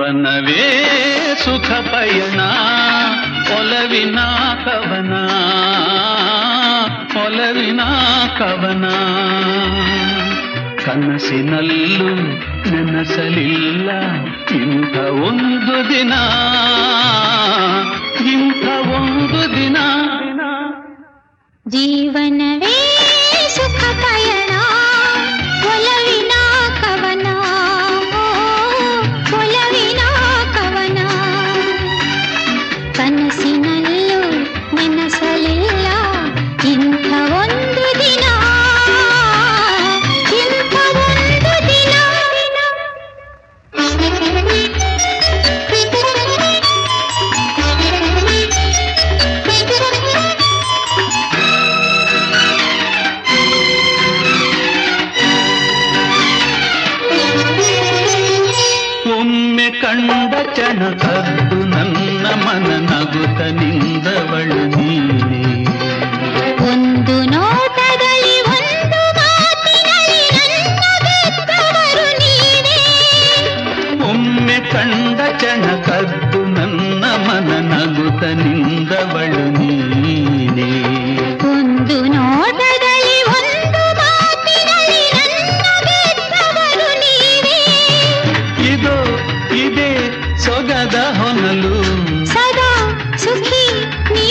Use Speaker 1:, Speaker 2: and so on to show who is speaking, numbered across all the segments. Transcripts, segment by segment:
Speaker 1: ಜೀವನವೇ ಸುಖ ಪಯಣ ಒಲವಿನ ಕವನ ಒಲವಿನ ಕವನ ಕನಸಿನಲ್ಲೂ ನೆನಸಲಿಲ್ಲ ಇಂಥ ಒಂದು ದಿನ ಇಂಥ ಒಂದು ದಿನ
Speaker 2: ಜೀವನವೇ ಸುಖ ಪಯಣ ಕನಸಿನಲ್ಲೂ ನೆನಸಲಿಲ್ಲ. ಇಂಥ ದಿನ
Speaker 1: ಕಂಡ ಚಣಕದ್ದು ನನ್ನ ಮನ ನಗುತ ನಿಂದವಳು ನೀನೆ.
Speaker 2: ಒಂದು ನೋಟದಲ್ಲಿ ಒಂದು ಮಾತಿನಲ್ಲಿ
Speaker 1: ಒಮ್ಮೆ ಕಂಡ ಚಣಕದ್ದು ನನ್ನ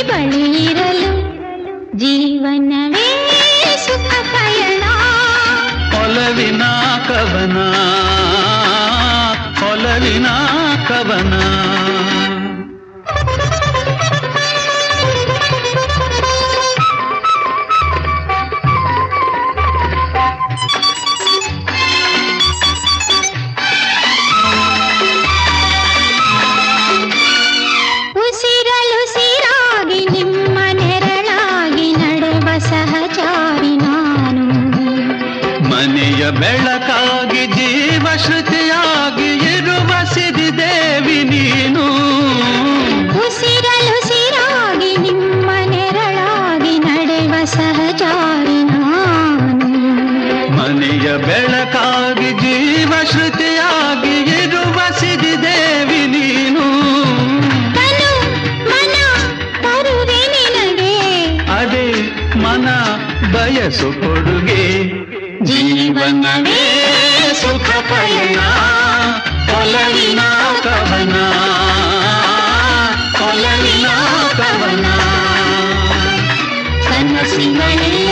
Speaker 2: ನೀ ಬಳಿ ಇರಲು ಜೀವನವೇ ಸುಖ ಪಯಣ
Speaker 1: ಒಲವಿನ ಕವನ ಒಲವಿನ ಕವನ ಮನೆಯ ಬೆಳಕಾಗಿ ಜೀವ ಶ್ರುತಿಯಾಗಿ ಇರುವ ಸಿರಿದೇವಿ ನೀನು.
Speaker 2: ಉಸಿರಲುಸಿರಾಗಿ ನಿಮ್ಮ ನೆರಳಾಗಿ ನಡೆಯುವ ಸಹಜಾರಿ ನಾನು.
Speaker 1: ಮನೆಯ ಬೆಳಕಾಗಿ ಜೀವ ಶ್ರುತಿಯಾಗಿ ಇರುವ ನೀನು.
Speaker 2: ಮನ ತರುವೆ ನಿನಗೆ
Speaker 1: ಅದೇ ಮನ ಬಯಸು ಕೊಡುಗೆ. ಜೀವನವೇ ಸುಖ ಪಯಣ ಒಲವಿನ ಕವನ ಒಲವಿನ ಕವನ
Speaker 2: ಕನಸಿನಲ್ಲೂ